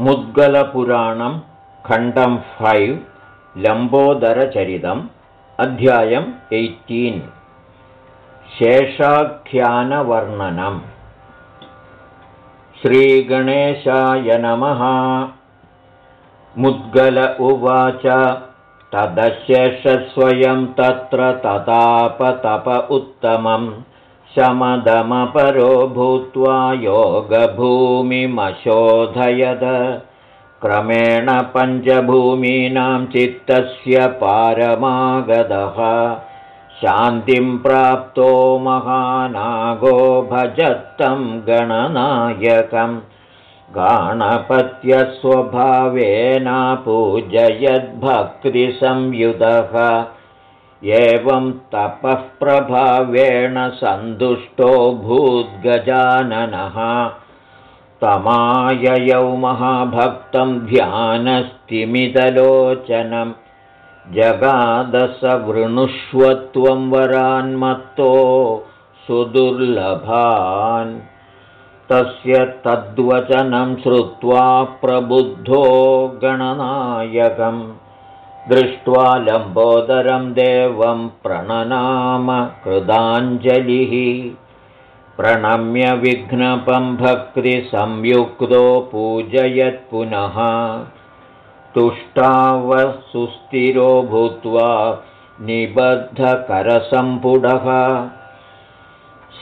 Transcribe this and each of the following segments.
मुद्गलपुराणं खण्डं five लम्बोदरचरितम् अध्यायम् eighteen शेषाख्यानवर्णनम्। श्रीगणेशाय नमः। मुद्गल उवाच तदशेषस्वयं तत्र ततापतप उत्तमम् शमदमपरो भूत्वा योगभूमिमशोधयद। क्रमेण पञ्चभूमीनां चित्तस्य पारमागतः शान्तिं प्राप्तो महानागो भजत्तं गणनायकं गाणपत्यस्वभावेन पूजयद्भक्तिसंयुधः एवं तपःप्रभावेण सन्तुष्टो भूद्गजाननः। तमाययौ महाभक्तं ध्यानस्तिमितलोचनं जगादसवृणुष्वत्वं वरान्मत्तो सुदुर्लभान्। तस्य तद्वचनं श्रुत्वा प्रबुद्धो गणनायकम् दृष्ट्वा लम्बोदरं देवं प्रणनाम कृदाञ्जलिः। प्रणम्य विघ्नपं भक्तिसंयुक्तो पूजयत्पुनः तुष्टावसुस्थिरो भूत्वा निबद्धकरसम्पुडः।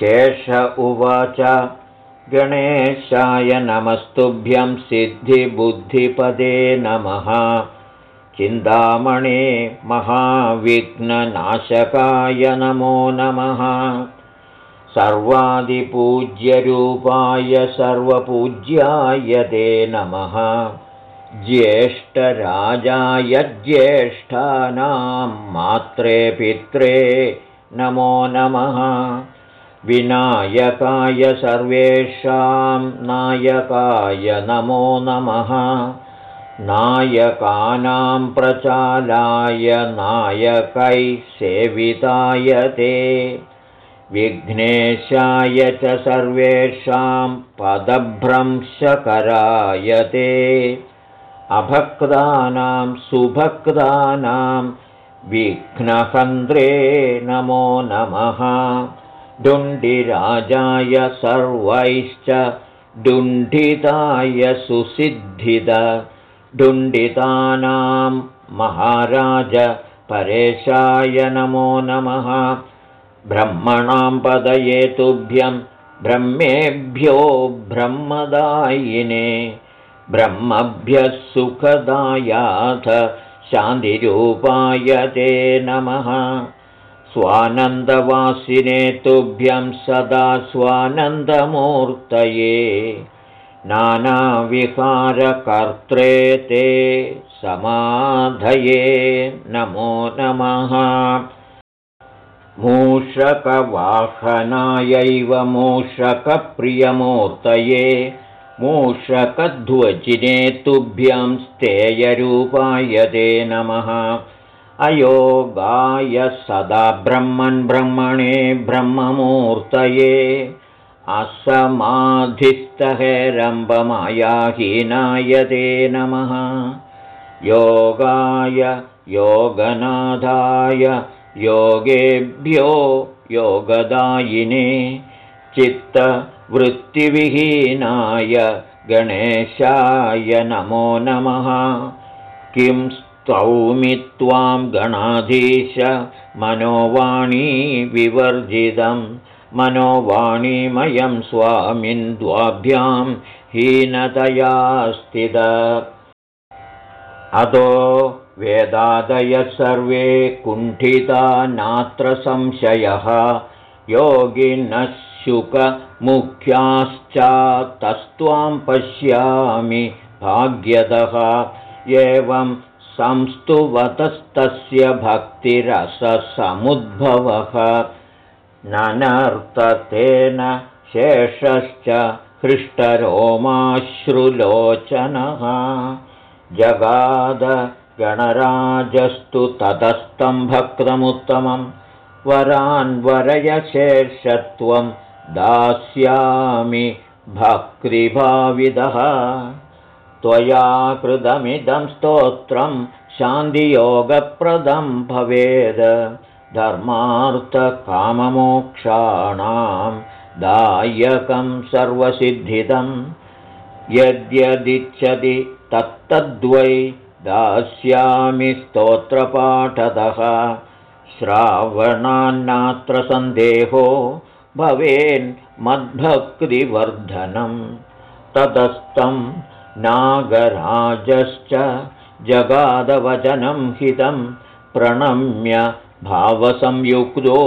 शेष उवाच गणेशाय नमस्तुभ्यं सिद्धिबुद्धिपदे नमः चिन्तामणे महाविघ्ननाशकाय नमो नमः। सर्वादिपूज्यरूपाय सर्वपूज्याय ते नमः। ज्येष्ठराजाय ज्येष्ठानां मात्रे पित्रे नमो नमः। विनायकाय सर्वेषां नायकाय नमो नमः नायकानां प्रचालाय नायकै सेविताय ते। विघ्नेशाय च सर्वेषां पदभ्रंशकराय ते। अभक्तानां सुभक्तानां विघ्नहन्द्रे नमो नमः। डुण्डिराजाय सर्वैश्च डुण्डिताय सुसिद्धिद डुण्डितानां महाराज परेशाय नमो नमः। ब्रह्मणां पदये तुभ्यं ब्रह्मेभ्यो ब्रह्मदायिने। ब्रह्मभ्यः सुखदायाथ शान्तिरूपाय ते नमः। स्वानन्दवासिने तुभ्यं सदा स्वानन्दमूर्तये नानाविकारकर्त्रे ते समाधये नमो नमः। मूषकवाहनायैव मूषकप्रियमूर्तये मूषकध्वजिने तुभ्यं स्तेयरूपाय ते नमः। अयोगाय सदा ब्रह्मन् ब्रह्मणे ब्रह्ममूर्तये असमाधिस्तहेरम्बमायाहीनाय ते नमः। योगाय योगनाथाय योगेभ्यो योगदायिने चित्तवृत्तिविहीनाय गणेशाय नमो नमः। किं स्तौमि त्वां गणाधीश मनोवाणी विवर्जितं मनोवाणीमयं स्वामिन् द्वाभ्यां हीनतया स्थित। अतो वेदादयः सर्वे कुण्ठिता नात्र संशयः। योगिनः शुकमुख्याश्चातस्त्वां पश्यामि भाग्यतः। एवं संस्तुवतस्तस्य भक्तिरससमुद्भवः ननर्ततेन शेषश्च हृष्टरोमाश्रुलोचनः। जगाद गणराजस्तु ततस्तं भक्तमुत्तमं त्वया कृतमिदं स्तोत्रं शान्तियोगप्रदं भवेद् धर्मार्थकाममोक्षाणां दायकं सर्वसिद्धिदं यद्यदिच्छति तत्तद्वै दास्यामि स्तोत्रपाठतः। श्रावणान्नात्र सन्देहो भवेन्मद्भक्तिवर्धनं ततस्तं नागराजश्च जगादवचनं हितं प्रणम्य भावसंयुक्तो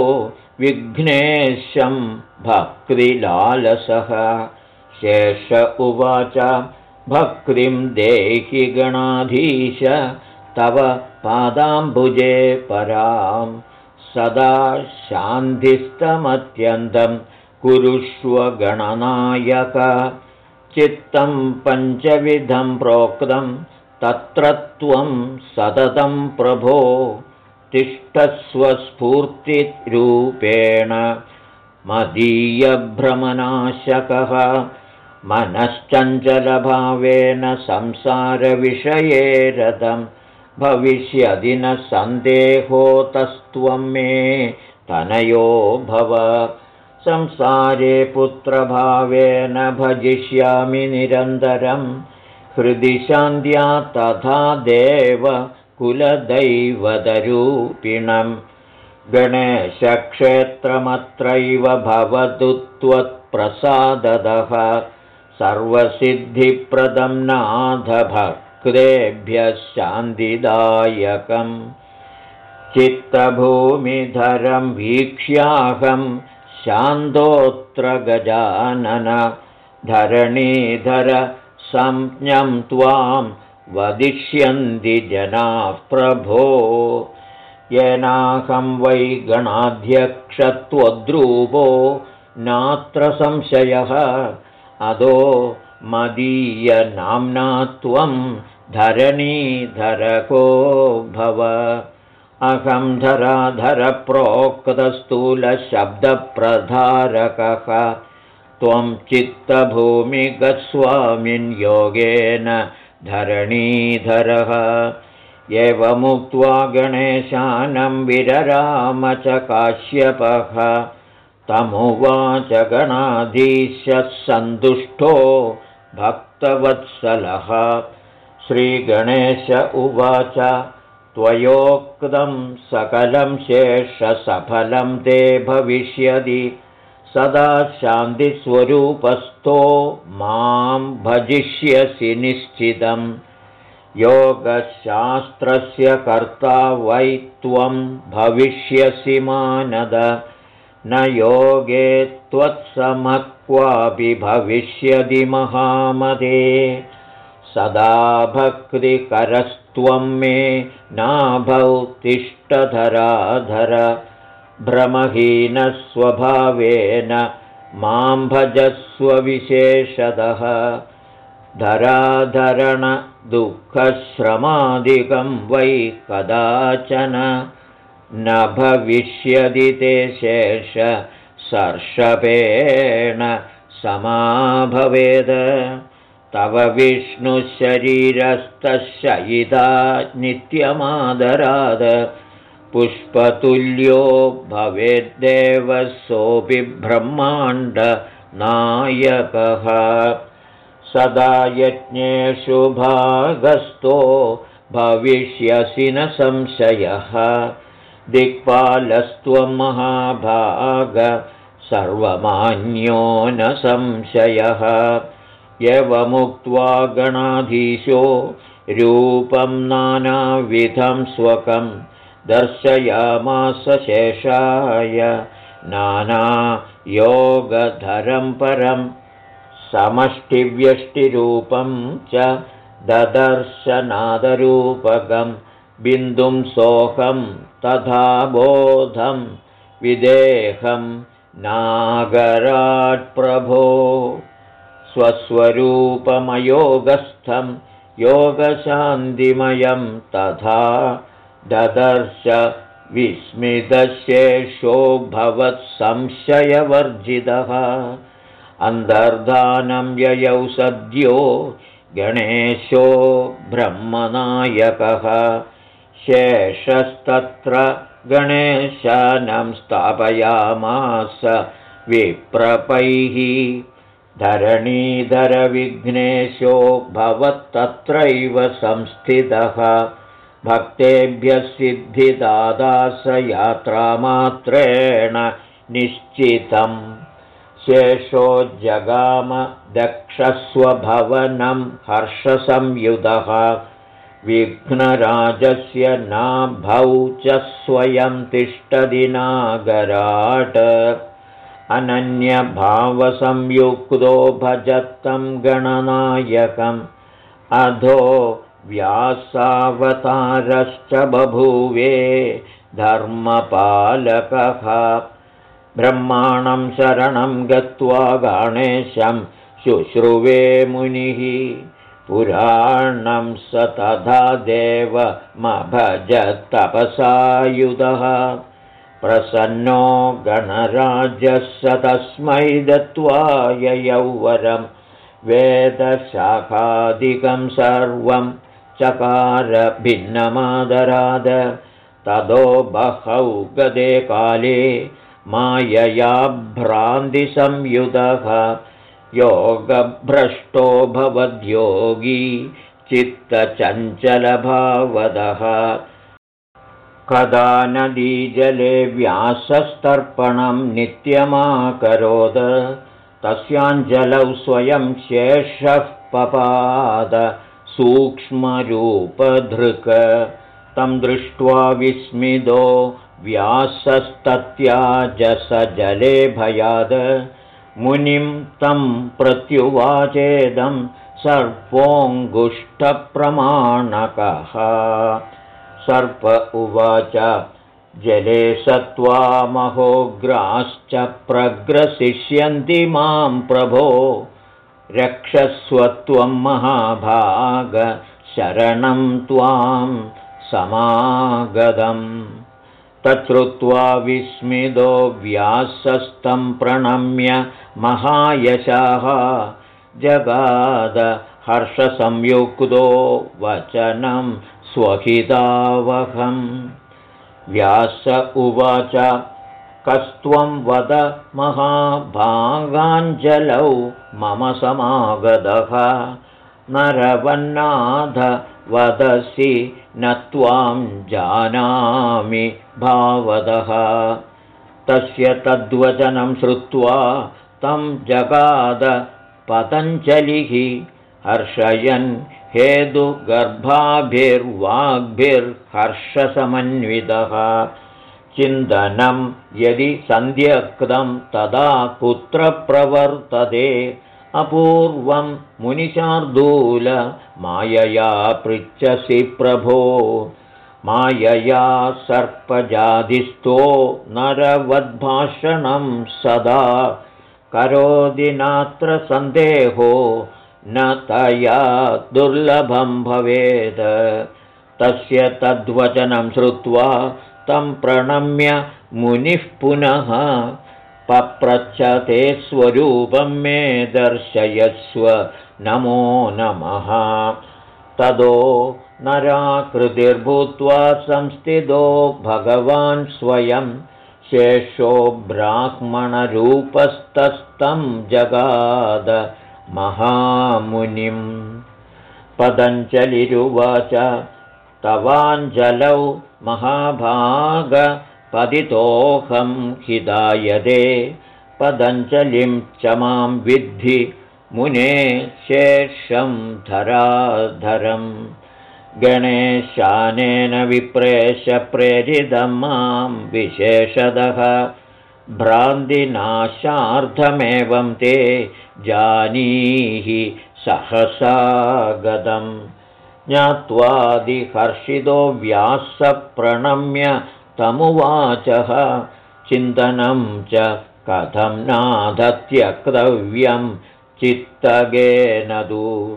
विघ्नेशं भक्तिलालसः। शेष उवाच भक्तिं देहि गणाधीश तव पादाम्बुजे परां सदा शान्तिस्तमत्यन्तं कुरुष्व गणनायक। चित्तं पञ्चविधं प्रोक्तं तत्र त्वं सततं प्रभो तिष्ठस्वस्फूर्तिरूपेण मदीयभ्रमनाशकः मनश्चञ्चलभावेन संसारविषये रथं भविष्यदि न सन्देहोतस्त्वं मे तनयो भव। संसारे पुत्रभावेन भजिष्यामि निरन्तरं। हृदि शान्त्या तथा देव कुलदैवतरूपिणं गणेशक्षेत्रमत्रैव भवतु त्वत्प्रसादतः सर्वसिद्धिप्रदं नाथभक्तेभ्यः शान्तिदायकम्। चित्तभूमिधरं वीक्ष्याहं शान्तोऽत्र गजानन धरणीधर संज्ञं त्वां वदिष्यन्ति जनाः प्रभो। येनाहं वै गणाध्यक्षत्वद्रूपो नात्र संशयः। अदो मदीयनाम्ना त्वं धरणीधरको भव। अहं धराधरप्रोक्तस्थूलशब्दप्रधारकः त्वं चित्तभूमिगस्वामिन् योगेन धरणीधरः। एवमुक्त्वा गणेशानं विरराम च काश्यपः। तमुवाच गणाधीशः सन्तुष्टो भक्तवत्सलः। श्रीगणेश उवाच त्वयोक्तं सकलं शेषसफलं ते भविष्यति सदा शान्तिस्वरूपस्थो मां भजिष्यसि निश्चितं योगशास्त्रस्य कर्ता वै त्वं भविष्यसि मानद। न योगे त्वत्समः क्वापि भविष्यति महामदे। सदा भक्तिकरस्त्वं मे नाभौ तिष्ठधराधर भ्रमहीनस्वभावेन मां भजस्वविशेषतः धराधरणदुःखश्रमादिकं वै कदाचन न भविष्यदि ते शेष सर्षपेण समाभवेद। तव विष्णुशरीरस्तशयिता नित्यमादराद पुष्पतुल्यो भवेद्देवसोऽपि ब्रह्माण्डनायकः। सदा यज्ञेषु भागस्थो भविष्यसि न संशयः। दिक्पालस्त्वं महाभाग सर्वमान्यो न संशयः। यवमुक्त्वा गणाधीशो रूपं नानाविधं स्वकं दर्शयामास शेषाय नानायोगधरं परं समष्टिव्यष्टिरूपं च ददर्शनादरूपकं बिन्दुं सोऽहं तथा बोधं विदेहं नागराट्प्रभो स्वस्वरूपमयोगस्थं योगशान्तिमयं तथा ददर्श विस्मितशेषो भवत्संशयवर्जितः अन्तर्धानं ययौ सद्यो गणेशो ब्रह्मनायकः। शेषस्तत्र गणेशानं स्थापयामास विप्रपैः। धरणीधरविघ्नेशो भवत्तत्रैव संस्थितः भक्तेभ्यः सिद्धिदादास यात्रामात्रेण निश्चितम्। शेषो जगाम दक्षस्वभवनं हर्षसंयुधः। विघ्नराजस्य नाभौ च स्वयं तिष्ठदिनागराट अनन्यभावसंयुक्तो भजत्तं गणनायकम्। अधो व्यासावतारश्च बभूवे धर्मपालकः। ब्रह्माणं शरणं गत्वा गणेशं शुश्रुवे मुनिः। पुराणं स तथा देवमभजत्तपसायुधः प्रसन्नो गणराजः स तस्मै दत्त्वा ययौवरं वेदशाखादिकं सर्वं चकार भिन्नमादराद। ततो बहौ गदे काले मायया भ्रान्तिसंयुधः योगभ्रष्टो भवद्योगी चित्तचञ्चलभावदः। कदा नदीजले व्यासस्तर्पणं नित्यमाकरोद तस्याञ्जलौ स्वयं शेषः पपाद सूक्ष्मरूपधृक्। तं दृष्ट्वा विस्मितो व्यासस्तत्याजस जले भयाद। मुनिं तं प्रत्युवाचेदं सर्पोऽङ्गुष्ठप्रमाणकः। सर्प उवाच जले सत्त्वा महोग्राश्च प्रग्रसिष्यन्ति मां प्रभो रक्षस्वत्वं महाभाग शरणं त्वां समागतम्। तच्छ्रुत्वा विस्मितो व्यासस्तं प्रणम्य महायशाः जगाद हर्षसंयुक्तो वचनं स्वहितावहम्। व्यास उवाच कस्त्वं वद महाभागाञ्जलौ मम समागतः। नरवन्नाथ वदसि न त्वां जानामि भावदः। तस्य तद्वचनं श्रुत्वा तं जगाद पतञ्जलिः। हर्षयन् हेदुगर्भाभिर्वाग्भिर्हर्षसमन्वितः चिन्तनं यदि सन्ध्यक्तं तदा कुत्र प्रवर्तते? अपूर्वं मुनिशार्दूल मायया पृच्छसि प्रभो। मायया सर्पजाधिस्थो नरवद्भाषणं सदा। करोति नात्र सन्देहो न तया दुर्लभं भवेत् तस्य तद्वचनं श्रुत्वा तं प्रणम्य मुनिः पुनः पप्रच्छते स्वरूपं मे दर्शयस्व। नमो नमः। तदो नराकृतिर्भूत्वा संस्थितो भगवान् स्वयं शेषो ब्राह्मणरूपस्तस्तं जगाद महामुनिम्। पदञ्जलिरुवाच तवाञ्जलौ महाभाग पतितोऽहं हिदायदे पदञ्जलिं च मां विद्धि मुने शेषं धराधरम् गणेशानेन विप्रेश प्रेरितं मां विशेषतः। भ्रान्तिनाशार्थमेवं ते जानीहि सहसा गतम् ज्ञात्वादिहर्षितो व्यासप्रणम्य तमुवाचः। चिन्तनं च कथं नाधत्यक्तव्यं चित्तगेन तु।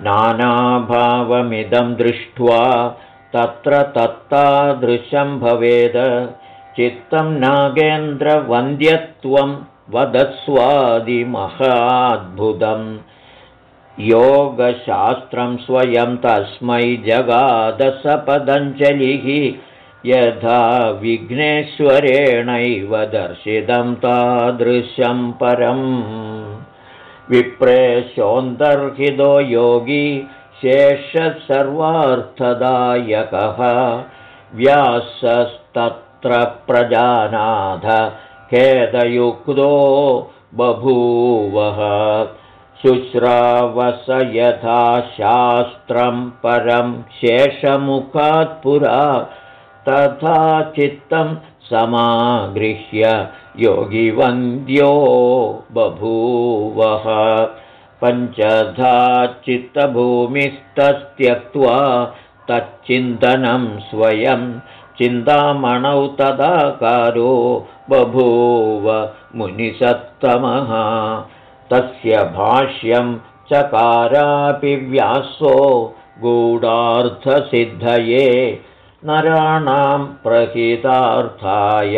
नानाभावमिदं दृष्ट्वा तत्र तत्तादृशं भवेद। चित्तं नागेन्द्रवन्द्यत्वं वदस्वादिमहाद्भुतम् योगशास्त्रं स्वयं तस्मै जगादसपदञ्जलिः यथा विघ्नेश्वरेणैव दर्शितं तादृशं परम्। विप्रेशोऽन्तर्हितो योगी शेषसर्वार्थदायकः। व्यासस्तत्र प्रजानाथ खेदयुक्तो बभूवः शुश्रावस यथा शास्त्रं परं शेषमुखात् पुरा तथा चित्तं समागृह्य योगिवन्द्यो बभूवः। पञ्चधा चित्तभूमिस्तस्त्यक्त्वा तच्चिन्तनं स्वयं चिन्तामणौ तदाकारो बभूव मुनिसत्तमः तस्य भाष्यं चकारापि व्यासो गूढार्थसिद्धये नराणां प्रहितार्थाय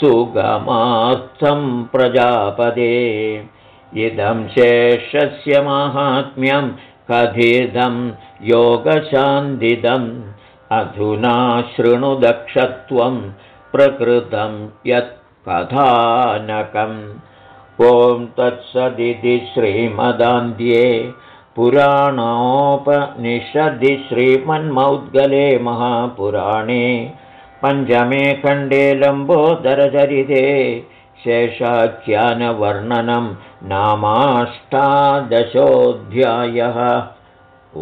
सुगमार्थं प्रजापदे। इदं शेषस्य माहात्म्यं कथितं योगशान्दिदम् अधुना शृणुदक्षत्वं प्रकृतं यत् कथानकम् ॐ तत्सदिति श्रीमदान्ध्ये पुराणोपनिषदि श्रीमन्मौद्गले महापुराणे पञ्चमे खण्डे लम्बोदरचरिते शेषाख्यानवर्णनं नामाष्टादशोऽध्यायः। ओ